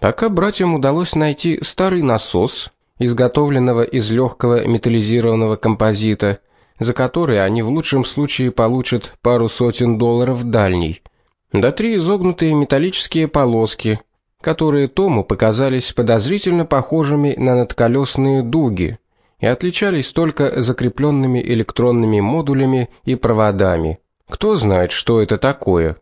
Пока братьям удалось найти старый насос, изготовленного из легкого металлизированного композита, за который они в лучшем случае получат пару сотен долларов дальний, да три изогнутые металлические полоски, которые Тому показались подозрительно похожими на надколесные дуги и отличались только закрепленными электронными модулями и проводами. Кто знает, что это такое?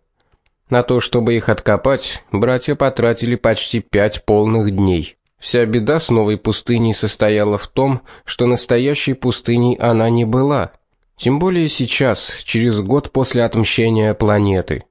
На то, чтобы их откопать, братья потратили почти пять полных дней. Вся беда с новой пустыней состояла в том, что настоящей пустыней она не была. Тем более сейчас, через год после отмщения планеты.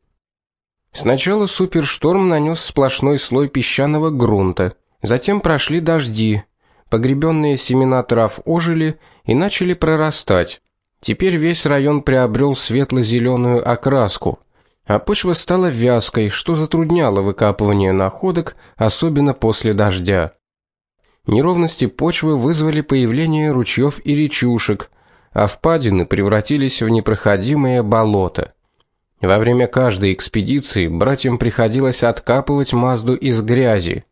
Сначала супершторм нанес сплошной слой песчаного грунта, затем прошли дожди. Погребенные семена трав ожили и начали прорастать. Теперь весь район приобрел светло зеленую окраску, а почва стала вязкой, что затрудняло выкапывание находок, особенно после дождя. Неровности почвы вызвали появление ручьев и речушек, а впадины превратились в непроходимые болота. Во время каждой экспедиции братьям приходилось откапывать Мазду из грязи.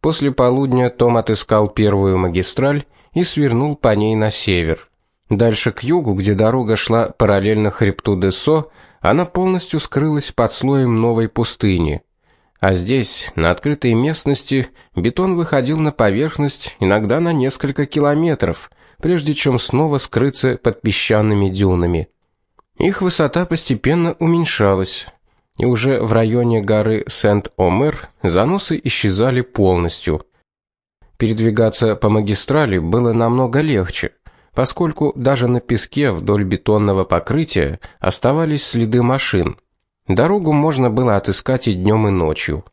После полудня Том отыскал первую магистраль и свернул по ней на север. Дальше к югу, где дорога шла параллельно хребту Десо, она полностью скрылась под слоем новой пустыни. А здесь, на открытой местности, бетон выходил на поверхность иногда на несколько километров, прежде чем снова скрыться под песчаными дюнами. Их высота постепенно уменьшалась, и уже в районе горы Сент-Омер заносы исчезали полностью. Передвигаться по магистрали было намного легче, поскольку даже на песке вдоль бетонного покрытия оставались следы машин. Дорогу можно было отыскать и днем, и ночью.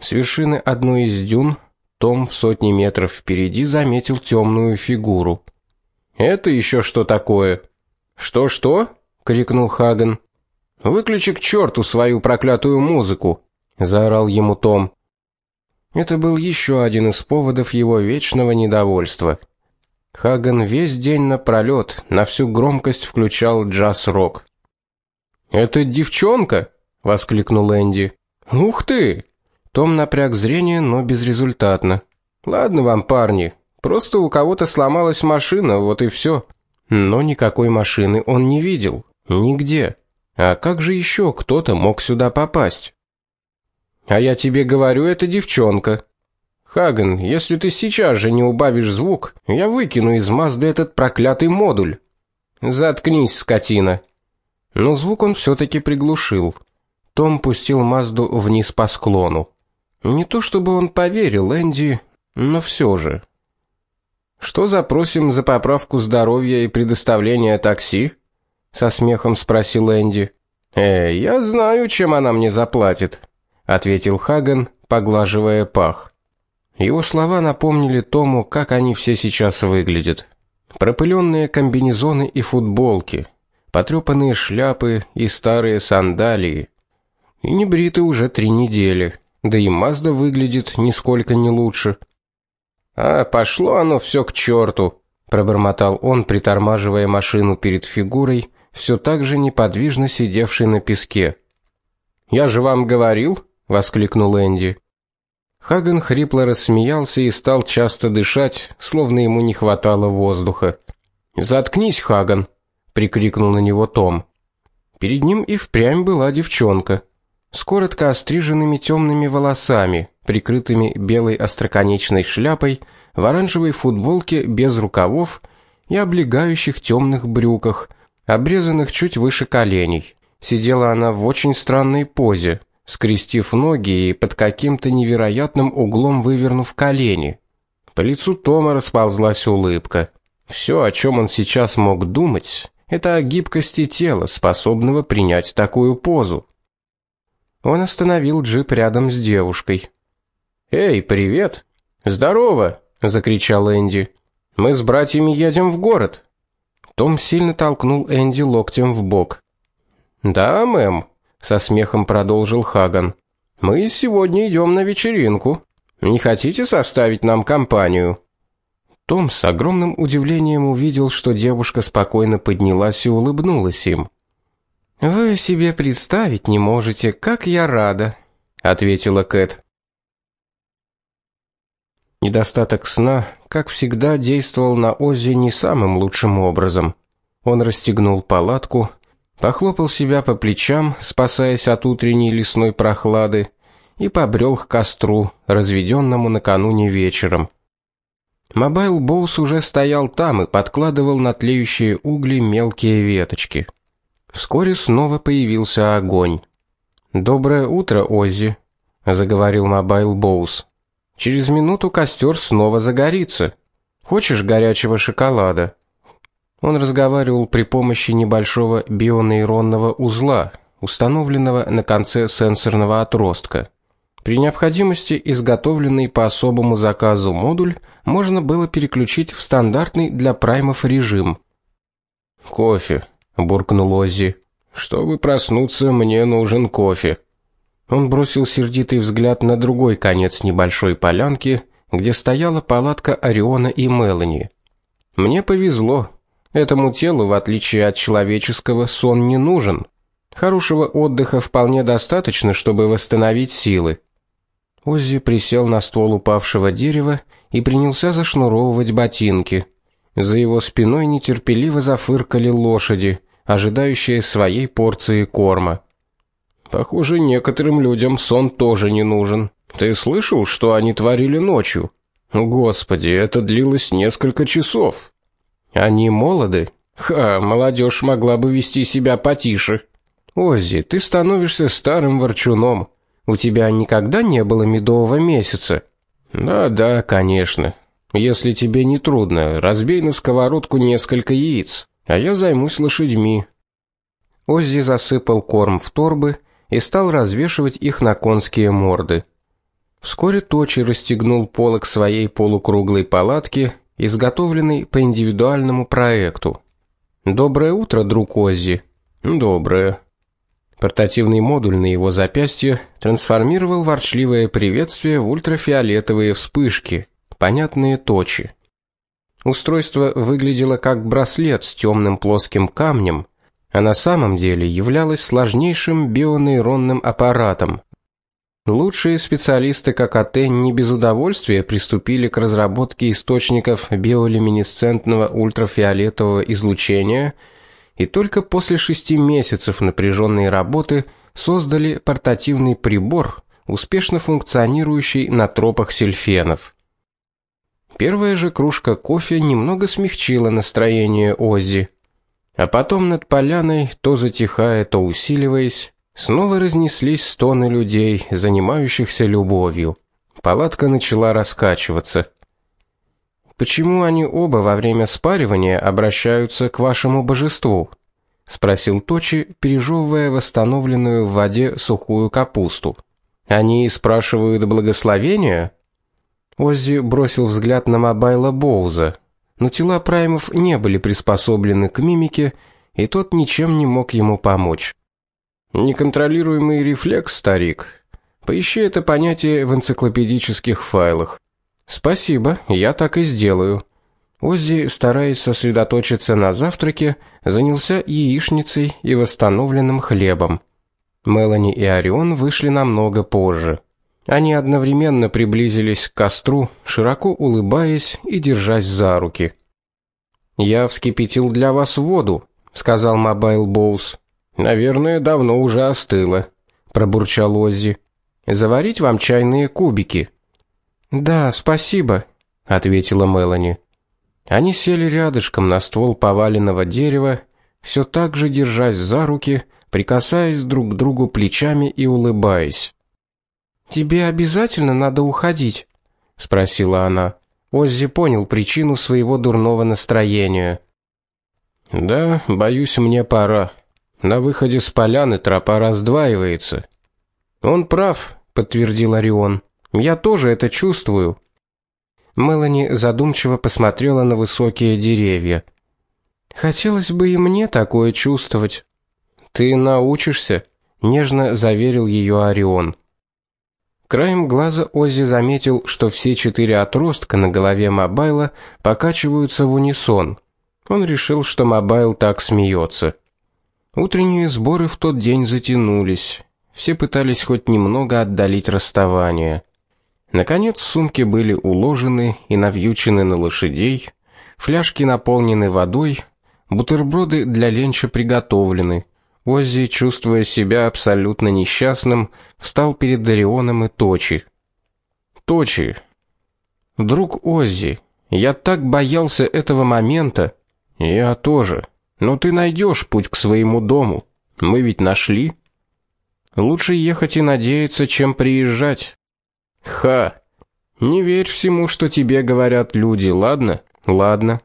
С вершины одной из дюн том в сотни метров впереди заметил темную фигуру. Это еще что такое? Что-что? крикнул Хаген. Выключи к черту свою проклятую музыку, заорал ему Том. Это был еще один из поводов его вечного недовольства. Хаген весь день напролет на всю громкость включал джаз-рок. "Это девчонка?" воскликнул Энди. "Ух ты!" Том напряг зрение, но безрезультатно. "Ладно вам, парни, просто у кого-то сломалась машина, вот и все. Но никакой машины он не видел. Нигде. А как же еще кто-то мог сюда попасть? А я тебе говорю, это девчонка. Хаген, если ты сейчас же не убавишь звук, я выкину из Мазды этот проклятый модуль. Заткнись, скотина. Но звук он все таки приглушил. Том пустил Мазду вниз по склону. Не то чтобы он поверил Энди, но все же. Что запросим за поправку здоровья и предоставление такси? со смехом спросил Энди. "Э, я знаю, чем она мне заплатит", ответил Хаган, поглаживая пах. Его слова напомнили Тому, как они все сейчас выглядят. Пропыленные комбинезоны и футболки, потрепанные шляпы и старые сандалии. И не бриты уже три недели. Да и Мазда выглядит нисколько не лучше. А пошло оно все к черту, пробормотал он, притормаживая машину перед фигурой, все так же неподвижно сидевший на песке. "Я же вам говорил", воскликнул Энди. Хаген хрипло рассмеялся и стал часто дышать, словно ему не хватало воздуха. "Заткнись, Хаген", прикрикнул на него Том. Перед ним и впрямь была девчонка с коротко остриженными темными волосами, прикрытыми белой остроконечной шляпой, в оранжевой футболке без рукавов и облегающих темных брюках, обрезанных чуть выше коленей. Сидела она в очень странной позе, скрестив ноги и под каким-то невероятным углом вывернув колени. По лицу Тома расползлась улыбка. Все, о чем он сейчас мог думать, это о гибкости тела, способного принять такую позу. Он остановил джип рядом с девушкой. "Эй, привет!" "Здорово!" закричал Энди. "Мы с братьями едем в город". Том сильно толкнул Энди локтем в бок. "Да, мэм", со смехом продолжил Хаган. "Мы сегодня идем на вечеринку. Не хотите составить нам компанию?" Том с огромным удивлением увидел, что девушка спокойно поднялась и улыбнулась им. Вы себе представить не можете, как я рада, ответила Кэт. Недостаток сна, как всегда, действовал на Оззи не самым лучшим образом. Он расстегнул палатку, похлопал себя по плечам, спасаясь от утренней лесной прохлады, и побрел к костру, разведенному накануне вечером. Мобайл Боус уже стоял там и подкладывал на тлеющие угли мелкие веточки. Вскоре снова появился огонь. "Доброе утро, Оззи", заговорил Мобайл Боус. "Через минуту костер снова загорится. Хочешь горячего шоколада?" Он разговаривал при помощи небольшого бионейронного узла, установленного на конце сенсорного отростка. При необходимости изготовленный по особому заказу модуль можно было переключить в стандартный для праймов режим. "Кофе", буркнул Оззи. Чтобы проснуться, мне нужен кофе. Он бросил сердитый взгляд на другой конец небольшой полянки, где стояла палатка Ориона и Мелани. Мне повезло. Этому телу, в отличие от человеческого, сон не нужен. Хорошего отдыха вполне достаточно, чтобы восстановить силы. Оззи присел на ствол упавшего дерева и принялся зашнуровывать ботинки. За его спиной нетерпеливо зафыркали лошади, ожидающие своей порции корма. Похоже, некоторым людям сон тоже не нужен. Ты слышал, что они творили ночью? Господи, это длилось несколько часов. Они молоды. Ха, молодежь могла бы вести себя потише. Оззи, ты становишься старым ворчуном. У тебя никогда не было медового месяца? Да-да, конечно. Если тебе не трудно, разбей на сковородку несколько яиц, а я займусь лошадьми. Оззи засыпал корм в торбы и стал развешивать их на конские морды. Вскоре Точи расстегнул полог своей полукруглой палатки, изготовленной по индивидуальному проекту. Доброе утро, друг Оззи. Доброе. Портативный модуль на его запястье трансформировал ворчливое приветствие в ультрафиолетовые вспышки, понятные точи. Устройство выглядело как браслет с темным плоским камнем, а на самом деле являлось сложнейшим бионейронным аппаратом. Лучшие специалисты ККТ не без удовольствия приступили к разработке источников биолюминесцентного ультрафиолетового излучения и только после шести месяцев напряженной работы создали портативный прибор, успешно функционирующий на тропах сельфенов. Первая же кружка кофе немного смягчила настроение Оззи. А потом над поляной, то затихая, то усиливаясь, снова разнеслись стоны людей, занимающихся любовью. Палатка начала раскачиваться. Почему они оба во время спаривания обращаются к вашему божеству? спросил Точи, пережевывая восстановленную в воде сухую капусту. Они спрашивают благословения? Оззи бросил взгляд на Мобайла Боуза, но тела праймов не были приспособлены к мимике, и тот ничем не мог ему помочь. Неконтролируемый рефлекс, старик. Поищи это понятие в энциклопедических файлах. Спасибо, я так и сделаю. Оззи, стараясь сосредоточиться на завтраке, занялся яичницей и восстановленным хлебом. Мелани и Орион вышли намного позже. Они одновременно приблизились к костру, широко улыбаясь и держась за руки. "Я вскипятил для вас воду", сказал Мобайл Боус. "Наверное, давно уже остыла", пробурчал Оззи. "Заварить вам чайные кубики?" "Да, спасибо", ответила Мелани. Они сели рядышком на ствол поваленного дерева, все так же держась за руки, прикасаясь друг к другу плечами и улыбаясь. Тебе обязательно надо уходить, спросила она. Оззи понял причину своего дурного настроения. Да, боюсь, мне пора. На выходе с поляны тропа раздваивается. Он прав, подтвердил Орион. Я тоже это чувствую. Мелани задумчиво посмотрела на высокие деревья. Хотелось бы и мне такое чувствовать. Ты научишься, нежно заверил ее Орион. Краем глаза Оззи заметил, что все четыре отростка на голове Мобайла покачиваются в унисон. Он решил, что Мобайл так смеется. Утренние сборы в тот день затянулись. Все пытались хоть немного отдалить расставание. Наконец сумки были уложены и навьючены на лошадей, фляжки наполнены водой, бутерброды для ленча приготовлены. Оззи, чувствуя себя абсолютно несчастным, встал перед Дарионом и Точи. Точи. Друг Оззи, я так боялся этого момента. Я тоже. Но ты найдешь путь к своему дому. Мы ведь нашли. Лучше ехать и надеяться, чем приезжать. Ха. Не верь всему, что тебе говорят люди, ладно? Ладно.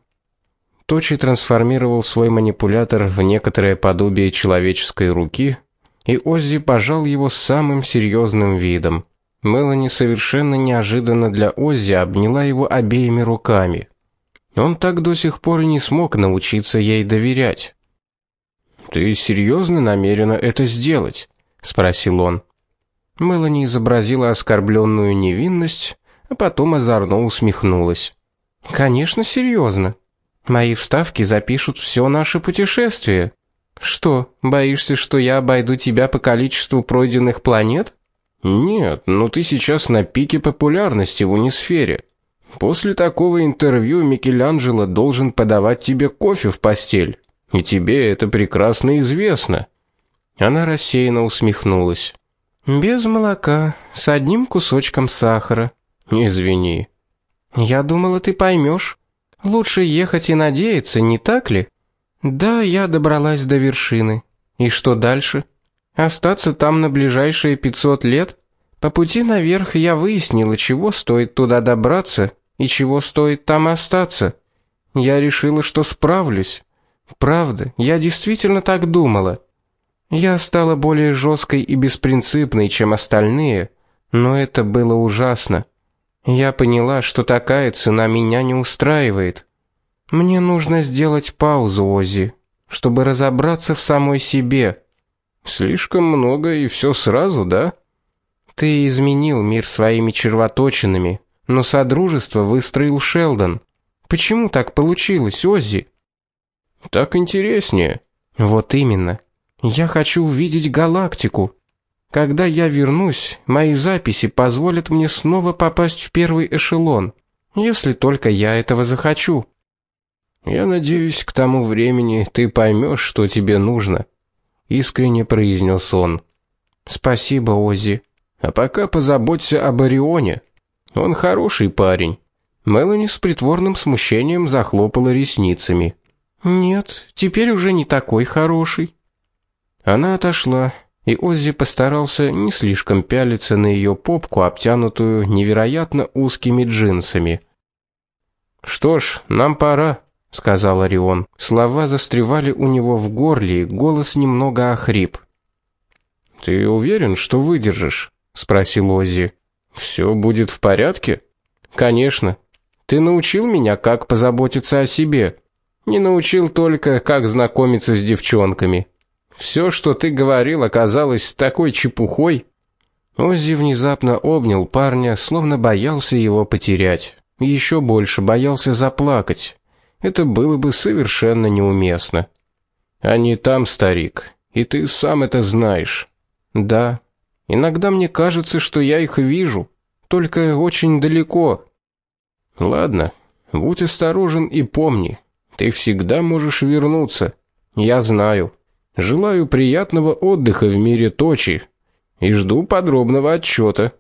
Точи трансформировал свой манипулятор в некоторое подобие человеческой руки, и Оззи пожал его самым серьезным видом. Мелани совершенно неожиданно для Оззи обняла его обеими руками. Он так до сих пор и не смог научиться ей доверять. Ты серьезно намерена это сделать? спросил он. Мелани изобразила оскорбленную невинность, а потом озорно усмехнулась. Конечно, серьезно. Мои вставки запишут все наше путешествие. Что, боишься, что я обойду тебя по количеству пройденных планет? Нет, но ты сейчас на пике популярности в унисфере. После такого интервью Микеланджело должен подавать тебе кофе в постель, и тебе это прекрасно известно. Она рассеянно усмехнулась. Без молока, с одним кусочком сахара. Извини. Я думала, ты поймешь. Лучше ехать и надеяться, не так ли? Да, я добралась до вершины. И что дальше? Остаться там на ближайшие 500 лет? По пути наверх я выяснила, чего стоит туда добраться и чего стоит там остаться. Я решила, что справлюсь. Правда, я действительно так думала. Я стала более жесткой и беспринципной, чем остальные, но это было ужасно. Я поняла, что такая цена меня не устраивает. Мне нужно сделать паузу, Ози, чтобы разобраться в самой себе. Слишком много и все сразу, да? Ты изменил мир своими червоточинами, но содружество выстроил Шелдон. Почему так получилось, Ози? Так интереснее. Вот именно. Я хочу увидеть галактику. Когда я вернусь, мои записи позволят мне снова попасть в первый эшелон, если только я этого захочу. Я надеюсь, к тому времени ты поймешь, что тебе нужно, искренне произнес он. Спасибо, Ози. А пока позаботься об Орионе. Он хороший парень. Мелани с притворным смущением захлопала ресницами. Нет, теперь уже не такой хороший. Она отошла, и Оззи постарался не слишком пялиться на ее попку, обтянутую невероятно узкими джинсами. Что ж, нам пора, сказал Орион. Слова застревали у него в горле, голос немного охрип. Ты уверен, что выдержишь? спросил Оззи. Все будет в порядке? Конечно. Ты научил меня, как позаботиться о себе. Не научил только, как знакомиться с девчонками. Все, что ты говорил, оказалось такой чепухой. Оззи внезапно обнял парня, словно боялся его потерять. Еще больше боялся заплакать. Это было бы совершенно неуместно. Они там, старик, и ты сам это знаешь. Да. Иногда мне кажется, что я их вижу, только очень далеко. Ладно, будь осторожен и помни, ты всегда можешь вернуться. Я знаю. Желаю приятного отдыха в мире Точи и жду подробного отчета.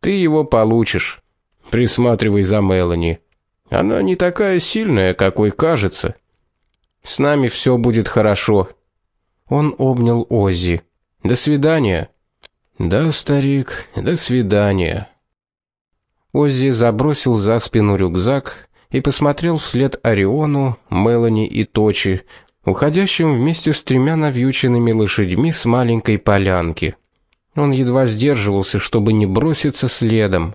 Ты его получишь. Присматривай за Мелани. Она не такая сильная, какой кажется. С нами все будет хорошо. Он обнял Оззи. До свидания. Да, старик, до свидания. Оззи забросил за спину рюкзак и посмотрел вслед Ориону, Мелани и Точи, уходящим вместе с тремя навьюченными лошадьми с маленькой полянки. Он едва сдерживался, чтобы не броситься следом.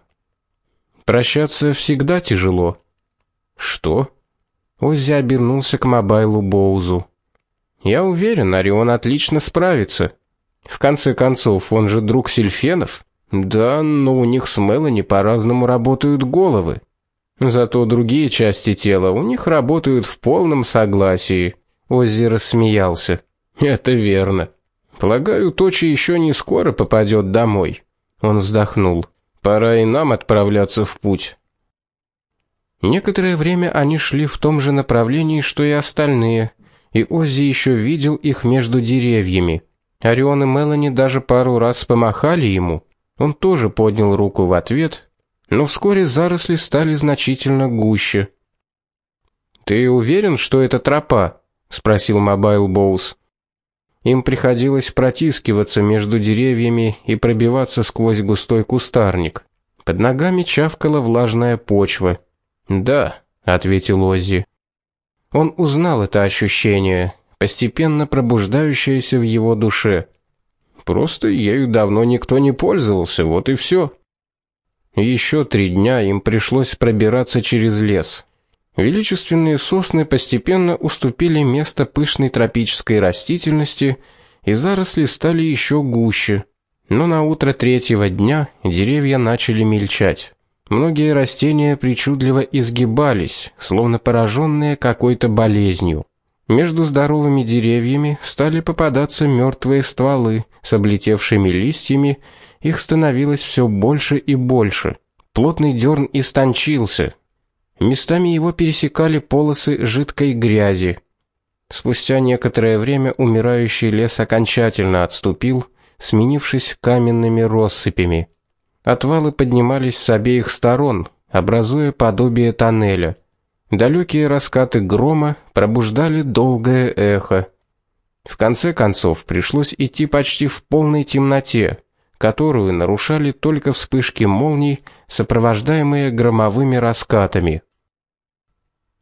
Прощаться всегда тяжело. Что? Оззи обернулся к мобайлу Боузу. Я уверен, Орион отлично справится. В конце концов, он же друг Сильфенов. Да, но у них с Мелани по-разному работают головы. Зато другие части тела у них работают в полном согласии. Оззи рассмеялся. Это верно. Полагаю, Точи еще не скоро попадет домой. Он вздохнул. Пора и нам отправляться в путь. Некоторое время они шли в том же направлении, что и остальные, и Оззи еще видел их между деревьями. Орион и Мелани даже пару раз помахали ему. Он тоже поднял руку в ответ, но вскоре заросли стали значительно гуще. Ты уверен, что это тропа? спросил Мобайл Боус. Им приходилось протискиваться между деревьями и пробиваться сквозь густой кустарник. Под ногами чавкала влажная почва. "Да", ответил Оззи. Он узнал это ощущение, постепенно пробуждающееся в его душе. Просто ею давно никто не пользовался, вот и все. Еще три дня им пришлось пробираться через лес. Величественные сосны постепенно уступили место пышной тропической растительности, и заросли стали еще гуще. Но на утро третьего дня деревья начали мельчать. Многие растения причудливо изгибались, словно пораженные какой-то болезнью. Между здоровыми деревьями стали попадаться мертвые стволы с облетевшими листьями, их становилось все больше и больше. Плотный дерн истончился, Местами его пересекали полосы жидкой грязи. Спустя некоторое время умирающий лес окончательно отступил, сменившись каменными россыпями. Отвалы поднимались с обеих сторон, образуя подобие тоннеля. Далекие раскаты грома пробуждали долгое эхо. В конце концов пришлось идти почти в полной темноте, которую нарушали только вспышки молний, сопровождаемые громовыми раскатами.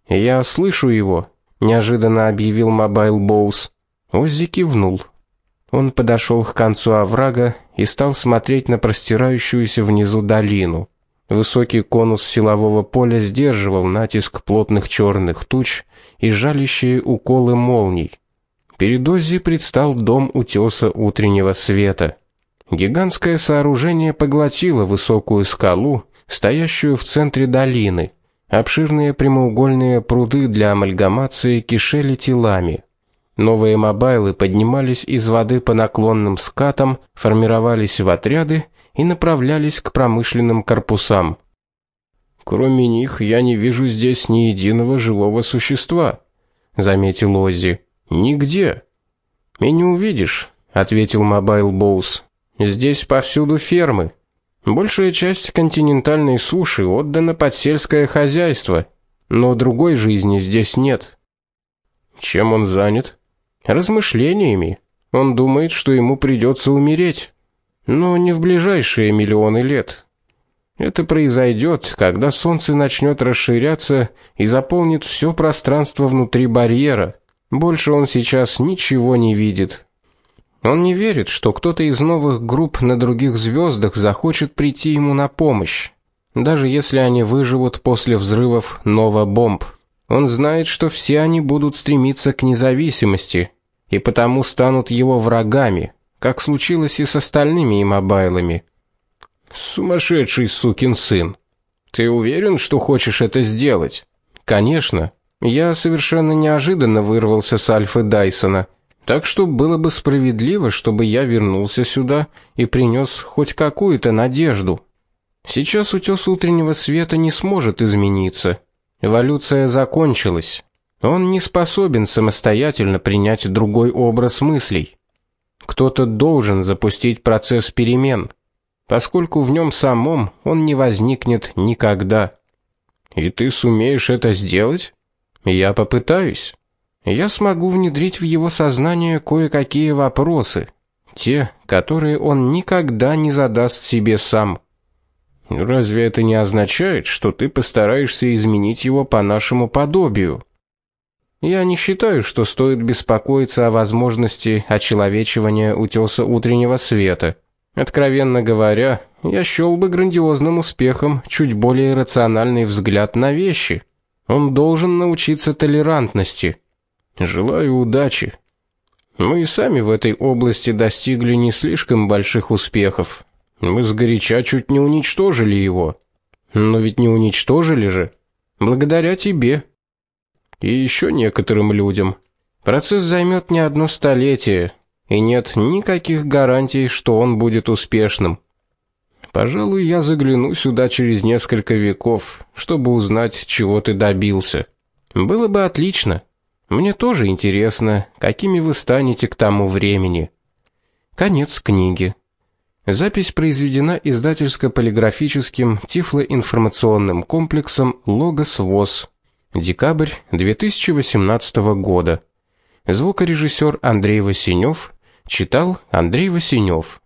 Я слышу его, неожиданно объявил Мобайл Боус. Оззи кивнул. Он подошел к концу оврага и стал смотреть на простирающуюся внизу долину. Высокий конус силового поля сдерживал натиск плотных черных туч и жалящие уколы молний. Перед Оззи предстал дом утеса утреннего света. Гигантское сооружение поглотило высокую скалу, стоящую в центре долины. Обширные прямоугольные пруды для амальгамации кишели телами. Новые мобайлы поднимались из воды по наклонным скатам, формировались в отряды и направлялись к промышленным корпусам. Кроме них я не вижу здесь ни единого живого существа, заметил Оззи. Нигде. И не увидишь, ответил Мобайл Боус. Здесь повсюду фермы. Большая часть континентальной суши отдана под сельское хозяйство, но другой жизни здесь нет. Чем он занят? Размышлениями. Он думает, что ему придется умереть, но не в ближайшие миллионы лет. Это произойдет, когда солнце начнет расширяться и заполнит все пространство внутри барьера. Больше он сейчас ничего не видит. Он не верит, что кто-то из новых групп на других звездах захочет прийти ему на помощь, даже если они выживут после взрывов нова бомб. Он знает, что все они будут стремиться к независимости и потому станут его врагами, как случилось и с остальными имобайлами. Сумасшедший сукин сын. Ты уверен, что хочешь это сделать? Конечно. Я совершенно неожиданно вырвался с Альфы Дайсона так что было бы справедливо, чтобы я вернулся сюда и принес хоть какую-то надежду. Сейчас утес утреннего света не сможет измениться. Эволюция закончилась. Он не способен самостоятельно принять другой образ мыслей. Кто-то должен запустить процесс перемен, поскольку в нем самом он не возникнет никогда. И ты сумеешь это сделать? Я попытаюсь я смогу внедрить в его сознание кое-какие вопросы, те, которые он никогда не задаст себе сам. Разве это не означает, что ты постараешься изменить его по нашему подобию? Я не считаю, что стоит беспокоиться о возможности очеловечивания утёса утреннего света. Откровенно говоря, я счёл бы грандиозным успехом чуть более рациональный взгляд на вещи. Он должен научиться толерантности. Желаю удачи. Мы и сами в этой области достигли не слишком больших успехов. Мы с горяча чуть не уничтожили его. Но ведь не уничтожили же. Благодаря тебе. И еще некоторым людям. Процесс займет не одно столетие, и нет никаких гарантий, что он будет успешным. Пожалуй, я загляну сюда через несколько веков, чтобы узнать, чего ты добился. Было бы отлично. Мне тоже интересно, какими вы станете к тому времени. Конец книги. Запись произведена издательско-полиграфическим тифлоинформационным комплексом Логос ВОС. Декабрь 2018 года. Звукорежиссер Андрей Васинев читал Андрей Васинев.